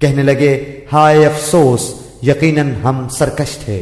کہنے لگے ہائے افسوس یقیناً ہم سرکش تھے۔